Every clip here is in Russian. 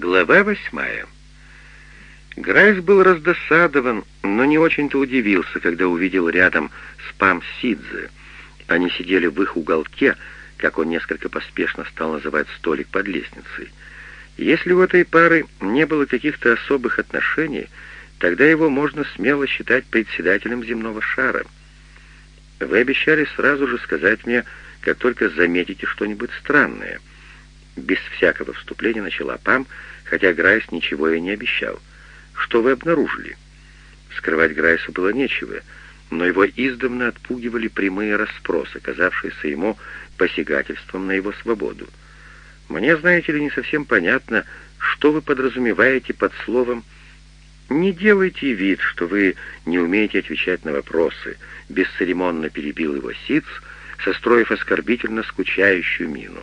Глава восьмая. Грайс был раздосадован, но не очень-то удивился, когда увидел рядом спам Сидзе. Они сидели в их уголке, как он несколько поспешно стал называть столик под лестницей. Если у этой пары не было каких-то особых отношений, тогда его можно смело считать председателем земного шара. Вы обещали сразу же сказать мне, как только заметите что-нибудь странное. Без всякого вступления начала Пам, хотя Грайс ничего и не обещал. Что вы обнаружили? Скрывать Грайсу было нечего, но его издавна отпугивали прямые расспросы, казавшиеся ему посягательством на его свободу. Мне, знаете ли, не совсем понятно, что вы подразумеваете под словом «не делайте вид, что вы не умеете отвечать на вопросы», бесцеремонно перебил его Сиц, состроив оскорбительно скучающую мину.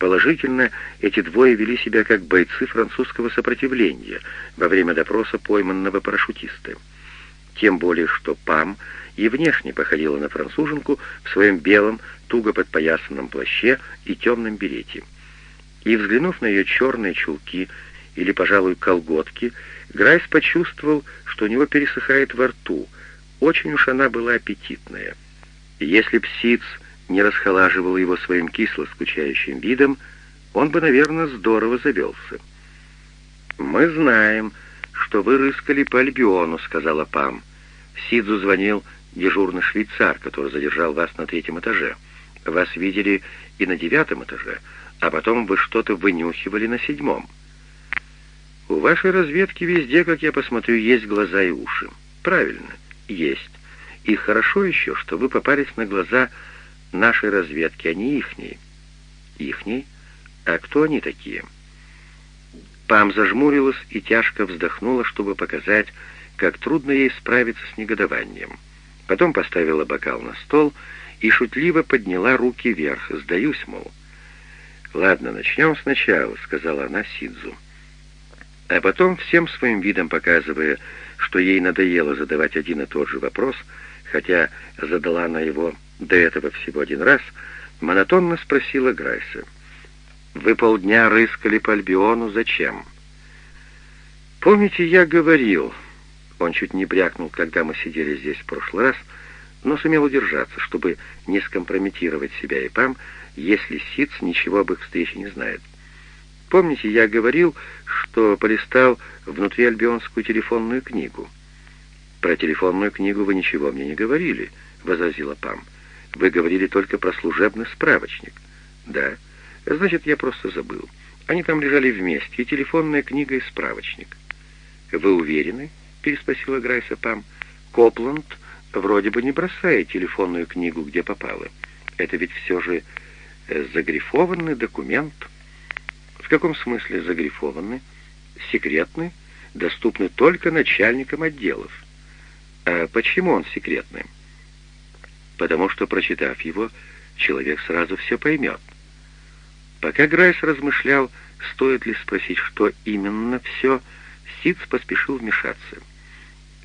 Положительно, эти двое вели себя как бойцы французского сопротивления во время допроса пойманного парашютиста. Тем более, что Пам и внешне походила на француженку в своем белом, туго подпоясанном плаще и темном берете. И, взглянув на ее черные чулки или, пожалуй, колготки, Грайс почувствовал, что у него пересыхает во рту. Очень уж она была аппетитная. Если псиц не расхолаживал его своим кисло-скучающим видом, он бы, наверное, здорово завелся. «Мы знаем, что вы рыскали по Альбиону», — сказала Пам. Сидзу звонил дежурный швейцар, который задержал вас на третьем этаже. Вас видели и на девятом этаже, а потом вы что-то вынюхивали на седьмом. У вашей разведки везде, как я посмотрю, есть глаза и уши. Правильно, есть. И хорошо еще, что вы попались на глаза нашей разведки, а не ихней. Ихней? А кто они такие? Пам зажмурилась и тяжко вздохнула, чтобы показать, как трудно ей справиться с негодованием. Потом поставила бокал на стол и шутливо подняла руки вверх. «Сдаюсь, мол». «Ладно, начнем сначала», — сказала она Сидзу. А потом, всем своим видом показывая, что ей надоело задавать один и тот же вопрос, хотя задала она его до этого всего один раз, монотонно спросила Грайса. «Вы полдня рыскали по Альбиону. Зачем?» «Помните, я говорил...» Он чуть не брякнул, когда мы сидели здесь в прошлый раз, но сумел удержаться, чтобы не скомпрометировать себя и Пам, если Сиц ничего об их встрече не знает. «Помните, я говорил, что полистал внутри альбионскую телефонную книгу?» «Про телефонную книгу вы ничего мне не говорили», — возразила Пам. Вы говорили только про служебный справочник. Да. Значит, я просто забыл. Они там лежали вместе, и телефонная книга, и справочник. Вы уверены? Переспросила Грайса Пам. Копланд вроде бы не бросает телефонную книгу, где попало. Это ведь все же э, загрифованный документ. В каком смысле загрифованный? Секретный, доступный только начальникам отделов. А почему он секретный? Потому что, прочитав его, человек сразу все поймет. Пока Грайс размышлял, стоит ли спросить, что именно все, Сиц поспешил вмешаться.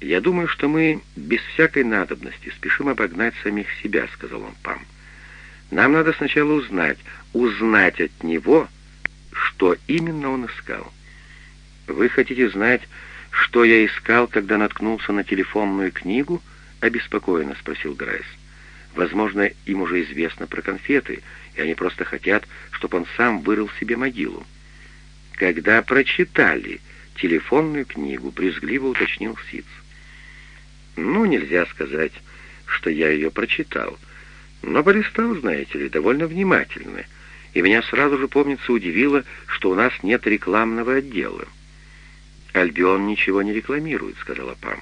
«Я думаю, что мы без всякой надобности спешим обогнать самих себя», — сказал он Пам. «Нам надо сначала узнать, узнать от него, что именно он искал. Вы хотите знать, что я искал, когда наткнулся на телефонную книгу?» — обеспокоенно спросил Грайс. Возможно, им уже известно про конфеты, и они просто хотят, чтобы он сам вырыл себе могилу. Когда прочитали телефонную книгу, брезгливо уточнил Сиц. Ну, нельзя сказать, что я ее прочитал, но полистал, знаете ли, довольно внимательно, и меня сразу же, помнится, удивило, что у нас нет рекламного отдела. «Альбион ничего не рекламирует», — сказала Пам.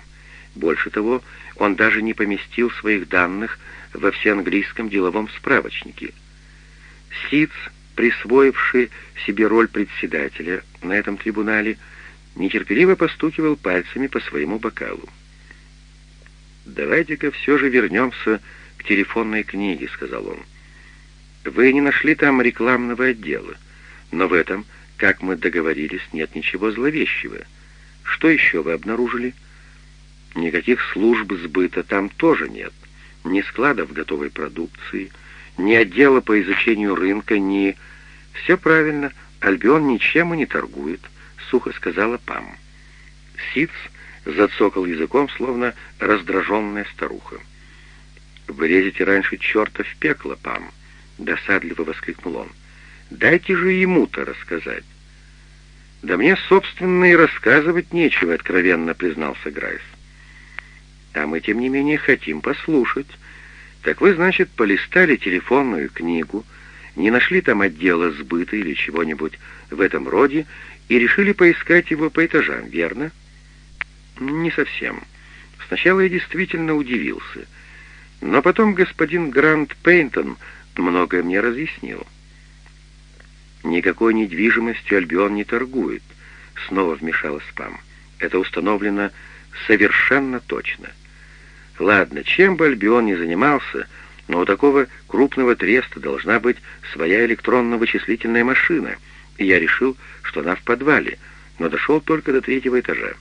Больше того, он даже не поместил своих данных во всеанглийском деловом справочнике. Сиц, присвоивший себе роль председателя на этом трибунале, нетерпеливо постукивал пальцами по своему бокалу. «Давайте-ка все же вернемся к телефонной книге», — сказал он. «Вы не нашли там рекламного отдела, но в этом, как мы договорились, нет ничего зловещего. Что еще вы обнаружили?» «Никаких служб сбыта там тоже нет ни складов готовой продукции, ни отдела по изучению рынка, ни... Все правильно, Альбион ничем и не торгует, сухо сказала Пам. Сиц зацокал языком, словно раздраженная старуха. «Вы лезете раньше черта в пекло, Пам!» — досадливо воскликнул он. «Дайте же ему-то рассказать». «Да мне, собственно, и рассказывать нечего», — откровенно признался Грайс. «А мы, тем не менее, хотим послушать. Так вы, значит, полистали телефонную книгу, не нашли там отдела сбыта или чего-нибудь в этом роде и решили поискать его по этажам, верно?» «Не совсем. Сначала я действительно удивился. Но потом господин Грант Пейнтон многое мне разъяснил. Никакой недвижимостью Альбион не торгует, снова вмешалась Пам. Это установлено совершенно точно. Ладно, чем бы Альбион ни занимался, но у такого крупного треста должна быть своя электронно-вычислительная машина, и я решил, что она в подвале, но дошел только до третьего этажа.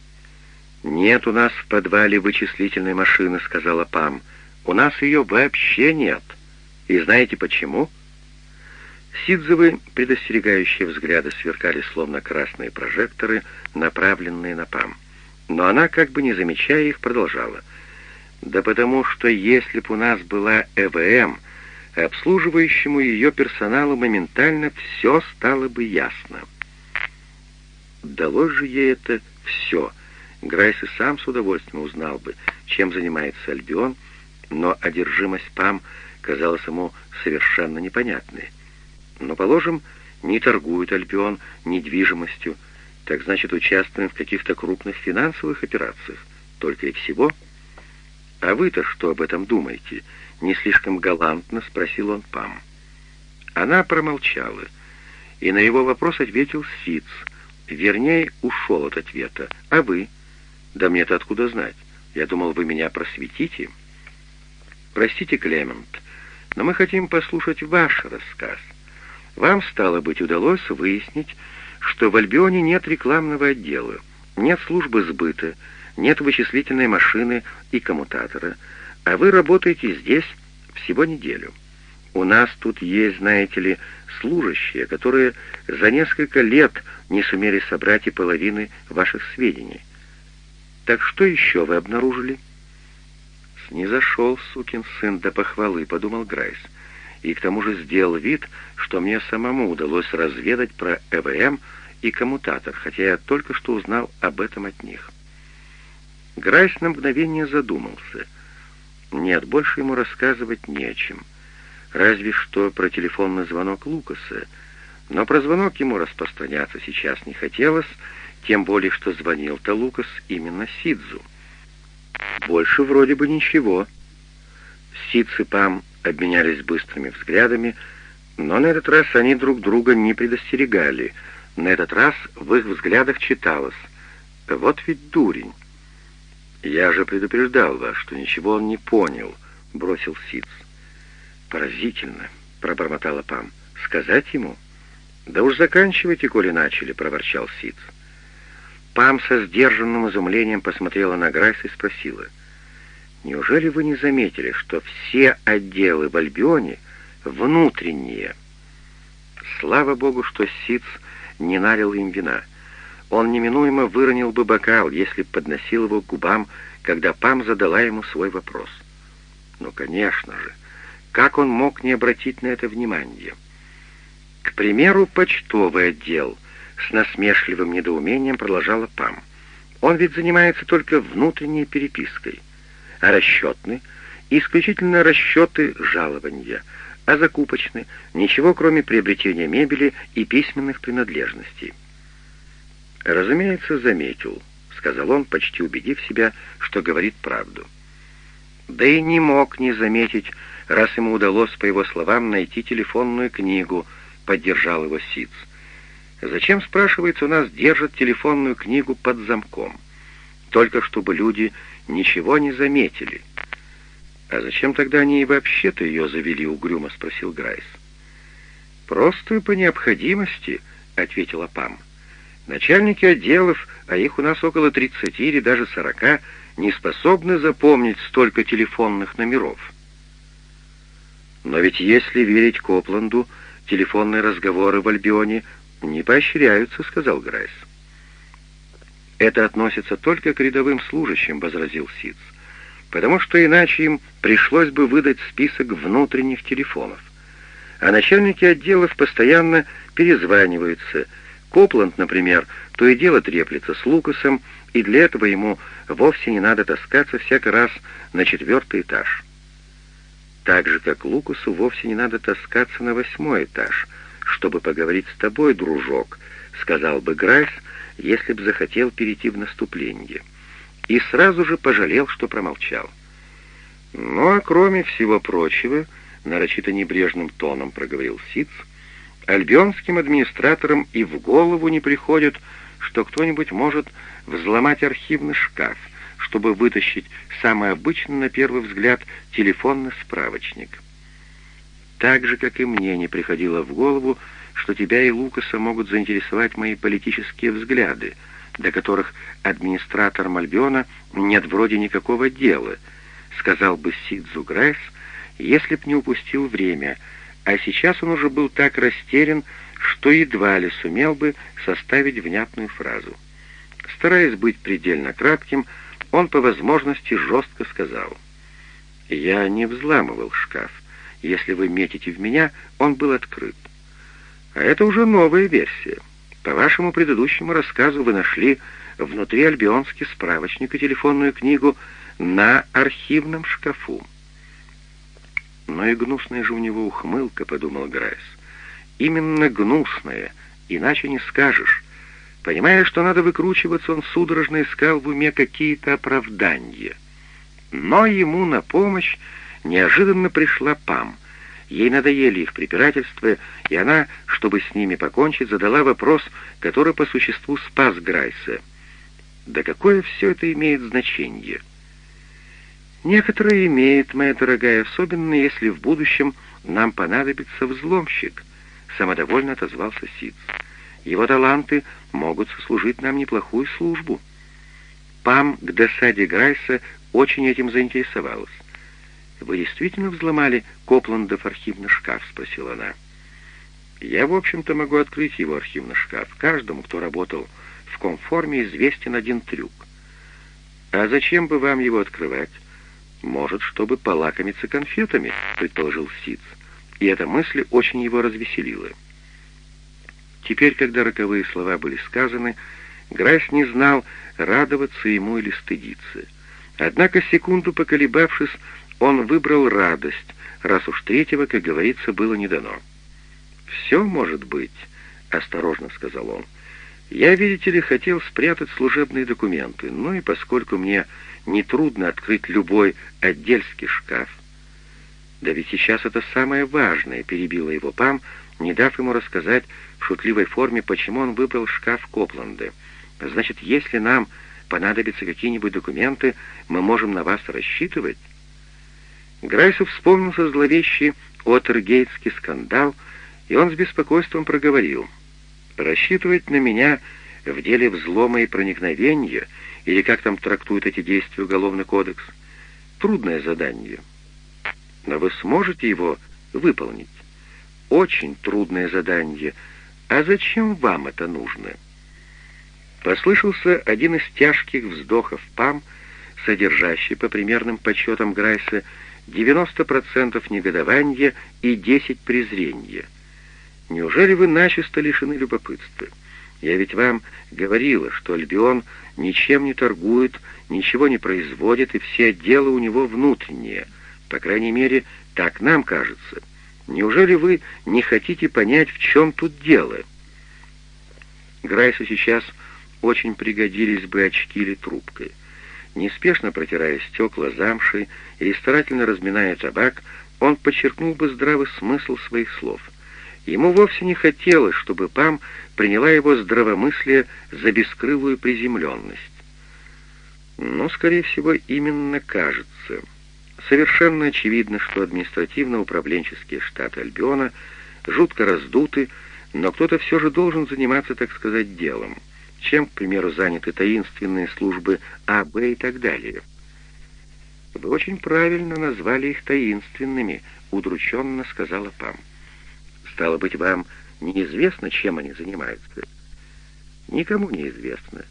«Нет у нас в подвале вычислительной машины», — сказала Пам. «У нас ее вообще нет. И знаете почему?» Сидзовы предостерегающие взгляды сверкали, словно красные прожекторы, направленные на Пам. Но она, как бы не замечая их, продолжала. «Да потому что если б у нас была ЭВМ, обслуживающему ее персоналу моментально все стало бы ясно». Далось же ей это все. Грайс и сам с удовольствием узнал бы, чем занимается Альбион, но одержимость Пам казалась ему совершенно непонятной. Но, положим, не торгует Альбион недвижимостью, так значит, участвуем в каких-то крупных финансовых операциях. Только и всего. А вы-то что об этом думаете? Не слишком галантно спросил он Пам. Она промолчала, и на его вопрос ответил Сиц. Вернее, ушел от ответа. А вы? Да мне-то откуда знать? Я думал, вы меня просветите. Простите, Клемент, но мы хотим послушать ваш рассказ. Вам, стало быть, удалось выяснить, что в Альбионе нет рекламного отдела, нет службы сбыта, нет вычислительной машины и коммутатора, а вы работаете здесь всего неделю. У нас тут есть, знаете ли, служащие, которые за несколько лет не сумели собрать и половины ваших сведений. Так что еще вы обнаружили?» «Снизошел, сукин сын, до похвалы», — подумал Грайс и к тому же сделал вид, что мне самому удалось разведать про ЭВМ и коммутатор, хотя я только что узнал об этом от них. Грайс на мгновение задумался. Нет, больше ему рассказывать нечем. Разве что про телефонный звонок Лукаса. Но про звонок ему распространяться сейчас не хотелось, тем более, что звонил-то Лукас именно Сидзу. Больше вроде бы ничего. Сидз и Пам обменялись быстрыми взглядами, но на этот раз они друг друга не предостерегали. На этот раз в их взглядах читалось «Вот ведь дурень». «Я же предупреждал вас, что ничего он не понял», — бросил Сиц. «Поразительно», — пробормотала Пам. «Сказать ему?» «Да уж заканчивайте, коли начали», — проворчал Сиц. Пам со сдержанным изумлением посмотрела на Грайс и спросила — Неужели вы не заметили, что все отделы в Альбионе внутренние? Слава богу, что Сиц не налил им вина. Он неминуемо выронил бы бокал, если подносил его к губам, когда Пам задала ему свой вопрос. Ну, конечно же, как он мог не обратить на это внимание? К примеру, почтовый отдел с насмешливым недоумением продолжала Пам. Он ведь занимается только внутренней перепиской а расчетны — исключительно расчеты жалования, а закупочны — ничего, кроме приобретения мебели и письменных принадлежностей. «Разумеется, заметил», — сказал он, почти убедив себя, что говорит правду. Да и не мог не заметить, раз ему удалось, по его словам, найти телефонную книгу, поддержал его Сиц. Зачем, спрашивается, у нас держат телефонную книгу под замком? Только чтобы люди ничего не заметили. «А зачем тогда они и вообще-то ее завели угрюмо?» — спросил Грайс. «Просто по необходимости», — ответила Пам. «Начальники отделов, а их у нас около тридцати или даже сорока, не способны запомнить столько телефонных номеров». «Но ведь если верить Копланду, телефонные разговоры в Альбионе не поощряются», — сказал Грайс. «Это относится только к рядовым служащим», — возразил Сиц, «потому что иначе им пришлось бы выдать список внутренних телефонов. А начальники отделов постоянно перезваниваются. Копланд, например, то и дело треплется с Лукасом, и для этого ему вовсе не надо таскаться всякий раз на четвертый этаж. Так же, как Лукасу вовсе не надо таскаться на восьмой этаж, чтобы поговорить с тобой, дружок, сказал бы Грайс, если б захотел перейти в наступление. И сразу же пожалел, что промолчал. Ну а кроме всего прочего, нарочито небрежным тоном проговорил Сиц, альбионским администраторам и в голову не приходит, что кто-нибудь может взломать архивный шкаф, чтобы вытащить самый обычный, на первый взгляд, телефонный справочник. Так же, как и мне не приходило в голову, что тебя и Лукаса могут заинтересовать мои политические взгляды, до которых администратор Мальбиона нет вроде никакого дела, сказал бы Сидзу Грайс, если б не упустил время, а сейчас он уже был так растерян, что едва ли сумел бы составить внятную фразу. Стараясь быть предельно кратким, он по возможности жестко сказал, «Я не взламывал шкаф. Если вы метите в меня, он был открыт. А это уже новая версия. По вашему предыдущему рассказу вы нашли внутри альбионский справочник и телефонную книгу на архивном шкафу. Но и гнусная же у него ухмылка, подумал Грайс. Именно гнусная, иначе не скажешь. Понимая, что надо выкручиваться, он судорожно искал в уме какие-то оправдания. Но ему на помощь неожиданно пришла Пам. Ей надоели их препирательства, и она, чтобы с ними покончить, задала вопрос, который по существу спас Грайса. «Да какое все это имеет значение?» «Некоторые имеют, моя дорогая, особенно если в будущем нам понадобится взломщик», — самодовольно отозвался Сиц. «Его таланты могут сослужить нам неплохую службу». Пам к досаде Грайса очень этим заинтересовалась. «Вы действительно взломали Копландов архивный шкаф?» — спросила она. «Я, в общем-то, могу открыть его архивный шкаф. Каждому, кто работал в конформе, известен один трюк. А зачем бы вам его открывать?» «Может, чтобы полакомиться конфетами», — предположил Сиц. И эта мысль очень его развеселила. Теперь, когда роковые слова были сказаны, Грайс не знал, радоваться ему или стыдиться. Однако, секунду поколебавшись, он выбрал радость, раз уж третьего, как говорится, было не дано. «Все может быть», — осторожно сказал он. «Я, видите ли, хотел спрятать служебные документы, ну и поскольку мне нетрудно открыть любой отдельский шкаф...» «Да ведь сейчас это самое важное», — перебила его Пам, не дав ему рассказать в шутливой форме, почему он выбрал шкаф Копланда. «Значит, если нам понадобятся какие-нибудь документы, мы можем на вас рассчитывать?» Грайсу вспомнился зловещий Отергейтский скандал, и он с беспокойством проговорил. «Рассчитывать на меня в деле взлома и проникновения, или как там трактуют эти действия Уголовный кодекс, трудное задание. Но вы сможете его выполнить? Очень трудное задание. А зачем вам это нужно?» Послышался один из тяжких вздохов Пам, содержащий, по примерным подсчетам Грайса, 90% негодования и 10% презрения. Неужели вы начисто лишены любопытства? Я ведь вам говорила, что Альбион ничем не торгует, ничего не производит, и все отделы у него внутренние. По крайней мере, так нам кажется. Неужели вы не хотите понять, в чем тут дело? Грайсу сейчас очень пригодились бы очки или трубка. Неспешно протирая стекла замшей и старательно разминая табак, он подчеркнул бы здравый смысл своих слов. Ему вовсе не хотелось, чтобы Пам приняла его здравомыслие за бескрылую приземленность. Но, скорее всего, именно кажется. Совершенно очевидно, что административно-управленческие штаты Альбиона жутко раздуты, но кто-то все же должен заниматься, так сказать, делом чем, к примеру, заняты таинственные службы А, Б и так далее. «Вы очень правильно назвали их таинственными», — удрученно сказала Пам. «Стало быть, вам неизвестно, чем они занимаются?» «Никому не известно.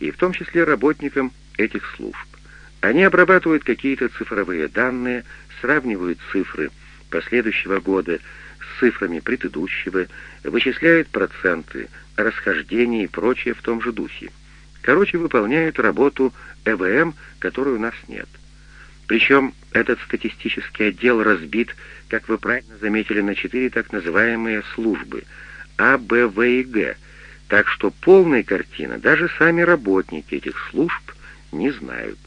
и в том числе работникам этих служб. Они обрабатывают какие-то цифровые данные, сравнивают цифры последующего года с цифрами предыдущего, вычисляют проценты, расхождения и прочее в том же духе. Короче, выполняют работу ЭВМ, которой у нас нет. Причем этот статистический отдел разбит, как вы правильно заметили, на четыре так называемые службы А, Б, В и Г, так что полной картины даже сами работники этих служб не знают.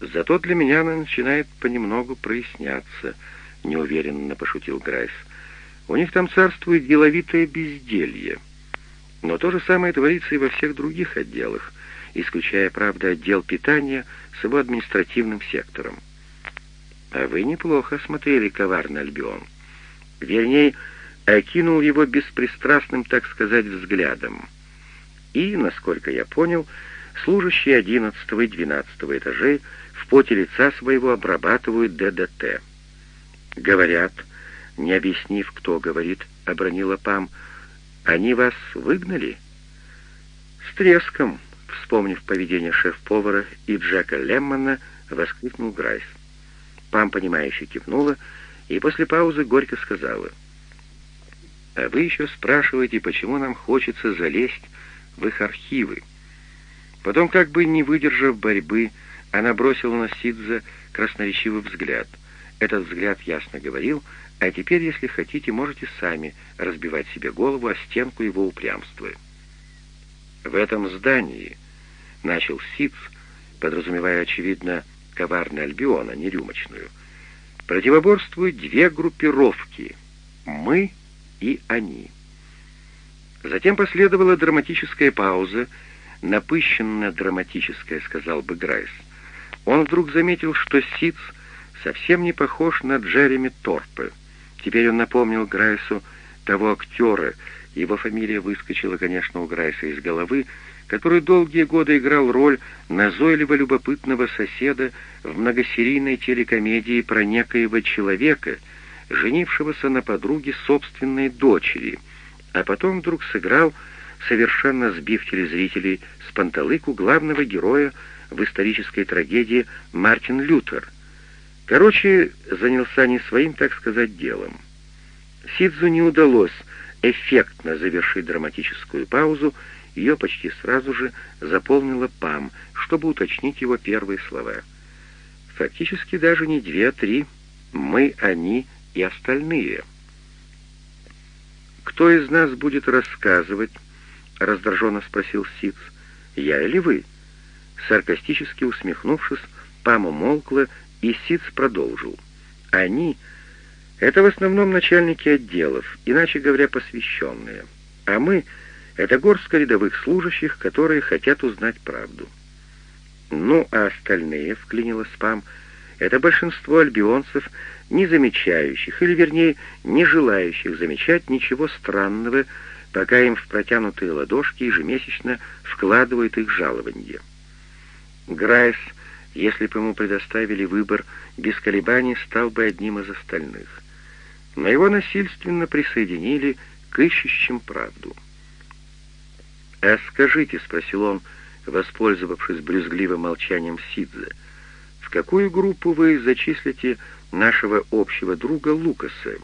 Зато для меня она начинает понемногу проясняться, неуверенно пошутил Грайс. У них там царствует деловитое безделье. Но то же самое творится и во всех других отделах, исключая, правда, отдел питания с его административным сектором. А вы неплохо осмотрели коварный Альбион. Вернее, окинул его беспристрастным, так сказать, взглядом. И, насколько я понял, служащие одиннадцатого и двенадцатого этажей в поте лица своего обрабатывают ДДТ. Говорят, не объяснив, кто говорит, обронила Пам, они вас выгнали? С треском, вспомнив поведение шеф-повара и Джека Леммона, воскликнул Грайс. Пам, понимающе кивнула, и после паузы горько сказала, «А вы еще спрашиваете, почему нам хочется залезть в их архивы?» Потом, как бы не выдержав борьбы, она бросила на Сидза красноречивый взгляд. Этот взгляд ясно говорил, а теперь, если хотите, можете сами разбивать себе голову о стенку его упрямства. В этом здании, начал Сидз, подразумевая, очевидно, коварный Альбион, а не рюмочную, противоборствуют две группировки — мы и они. Затем последовала драматическая пауза, напыщенно-драматическая, сказал бы Грайс. Он вдруг заметил, что Сиц совсем не похож на Джереми Торпе. Теперь он напомнил Грайсу того актера, его фамилия выскочила, конечно, у Грайса из головы, который долгие годы играл роль назойливо-любопытного соседа в многосерийной телекомедии про некоего человека, женившегося на подруге собственной дочери, а потом вдруг сыграл, совершенно сбив телезрителей с панталыку, главного героя в исторической трагедии Мартин Лютер. Короче, занялся не своим, так сказать, делом. Сидзу не удалось эффектно завершить драматическую паузу, ее почти сразу же заполнила Пам, чтобы уточнить его первые слова. Фактически даже не две, а три. Мы, они и остальные. «Кто из нас будет рассказывать?» — раздраженно спросил Сидз. «Я или вы?» Саркастически усмехнувшись, Пам умолкла, и Сиц продолжил. «Они — это в основном начальники отделов, иначе говоря, посвященные. А мы — это горстка рядовых служащих, которые хотят узнать правду». «Ну, а остальные», — вклинилась Пам, — «это большинство альбионцев, не замечающих, или, вернее, не желающих замечать ничего странного, пока им в протянутые ладошки ежемесячно вкладывают их жалование». Грайс, если бы ему предоставили выбор, без колебаний стал бы одним из остальных. Но его насильственно присоединили к ищущим правду. «А скажите», — спросил он, воспользовавшись брюзгливым молчанием Сидзе, «в какую группу вы зачислите нашего общего друга Лукаса?»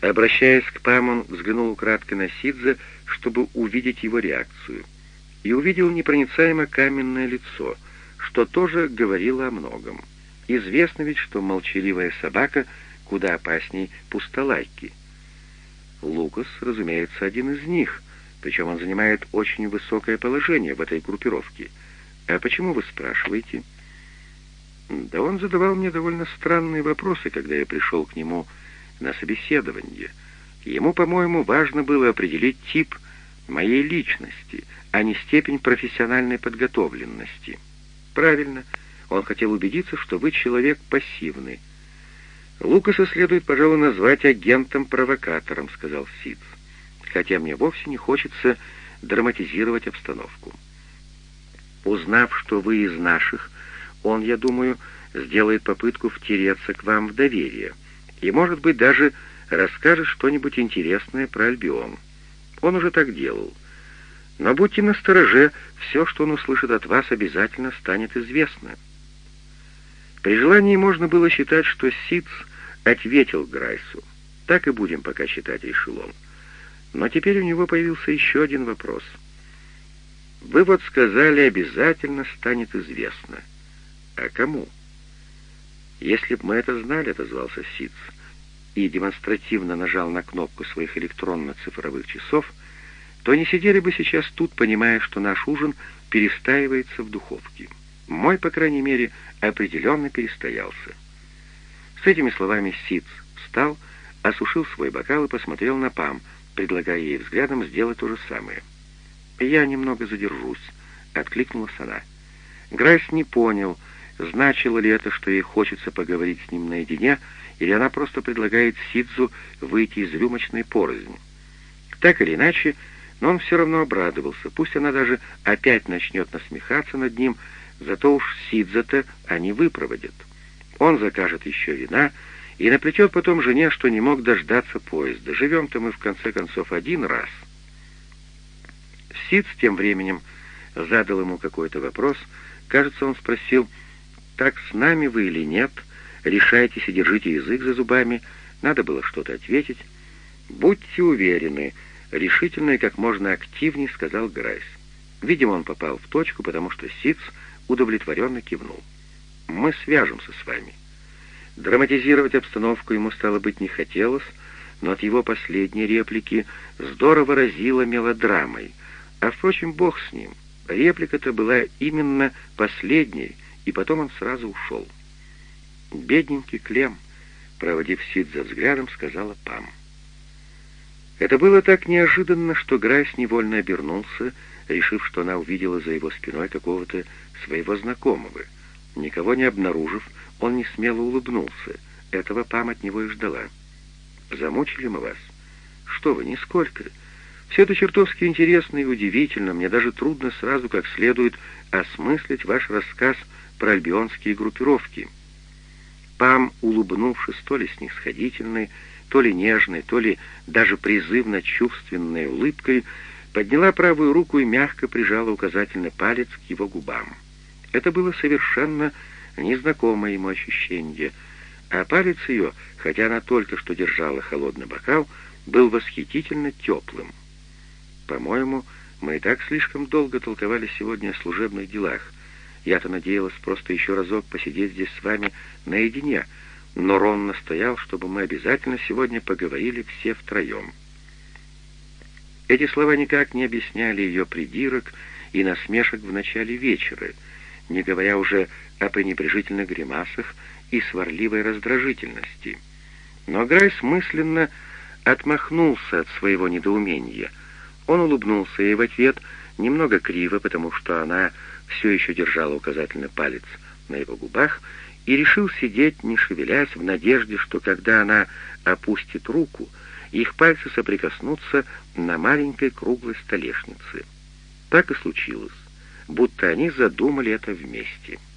Обращаясь к Пам, он взглянул украдкой на Сидзе, чтобы увидеть его реакцию — и увидел непроницаемо каменное лицо, что тоже говорило о многом. Известно ведь, что молчаливая собака куда опасней пустолайки. Лукас, разумеется, один из них, причем он занимает очень высокое положение в этой группировке. А почему вы спрашиваете? Да он задавал мне довольно странные вопросы, когда я пришел к нему на собеседование. Ему, по-моему, важно было определить тип моей личности — а не степень профессиональной подготовленности. Правильно, он хотел убедиться, что вы человек пассивный. Лукаса следует, пожалуй, назвать агентом-провокатором, сказал Сидс, хотя мне вовсе не хочется драматизировать обстановку. Узнав, что вы из наших, он, я думаю, сделает попытку втереться к вам в доверие и, может быть, даже расскажет что-нибудь интересное про Альбион. Он уже так делал — Но будьте настороже, все, что он услышит от вас, обязательно станет известно. При желании можно было считать, что Сиц ответил Грайсу. Так и будем пока считать, решил он. Но теперь у него появился еще один вопрос. Вы вот сказали, обязательно станет известно. А кому? Если б мы это знали, отозвался Сиц, и демонстративно нажал на кнопку своих электронно-цифровых часов, то не сидели бы сейчас тут, понимая, что наш ужин перестаивается в духовке. Мой, по крайней мере, определенно перестоялся. С этими словами Сиц встал, осушил свой бокал и посмотрел на Пам, предлагая ей взглядом сделать то же самое. «Я немного задержусь», — откликнулась она. Грайс не понял, значило ли это, что ей хочется поговорить с ним наедине, или она просто предлагает Сидзу выйти из рюмочной порозни. Так или иначе, но он все равно обрадовался, пусть она даже опять начнет насмехаться над ним, зато уж Сидза-то они выпроводят. Он закажет еще вина и наплетет потом жене, что не мог дождаться поезда. Живем-то мы в конце концов один раз. Сидз тем временем задал ему какой-то вопрос. Кажется, он спросил, так с нами вы или нет, решайтесь и держите язык за зубами. Надо было что-то ответить. Будьте уверены, — решительно и как можно активнее сказал Грайс. Видимо, он попал в точку, потому что Сиц удовлетворенно кивнул. «Мы свяжемся с вами». Драматизировать обстановку ему, стало быть, не хотелось, но от его последней реплики здорово разило мелодрамой. А, впрочем, бог с ним. Реплика-то была именно последней, и потом он сразу ушел. «Бедненький Клем», — проводив Сид за взглядом, сказала Пам. Это было так неожиданно, что Грайс невольно обернулся, решив, что она увидела за его спиной какого-то своего знакомого. Никого не обнаружив, он не смело улыбнулся. Этого Пам от него и ждала. «Замучили мы вас?» «Что вы, нисколько. Все это чертовски интересно и удивительно. Мне даже трудно сразу как следует осмыслить ваш рассказ про альбионские группировки». Пам, улыбнувшись то ли снисходительной, то ли нежной, то ли даже призывно-чувственной улыбкой, подняла правую руку и мягко прижала указательный палец к его губам. Это было совершенно незнакомое ему ощущение, а палец ее, хотя она только что держала холодный бокал, был восхитительно теплым. «По-моему, мы и так слишком долго толковали сегодня о служебных делах. Я-то надеялась просто еще разок посидеть здесь с вами наедине», но Рон настоял, чтобы мы обязательно сегодня поговорили все втроем. Эти слова никак не объясняли ее придирок и насмешек в начале вечера, не говоря уже о пренебрежительных гримасах и сварливой раздражительности. Но Грайс мысленно отмахнулся от своего недоумения. Он улыбнулся ей в ответ немного криво, потому что она все еще держала указательный палец на его губах, и решил сидеть, не шевелясь, в надежде, что когда она опустит руку, их пальцы соприкоснутся на маленькой круглой столешнице. Так и случилось, будто они задумали это вместе —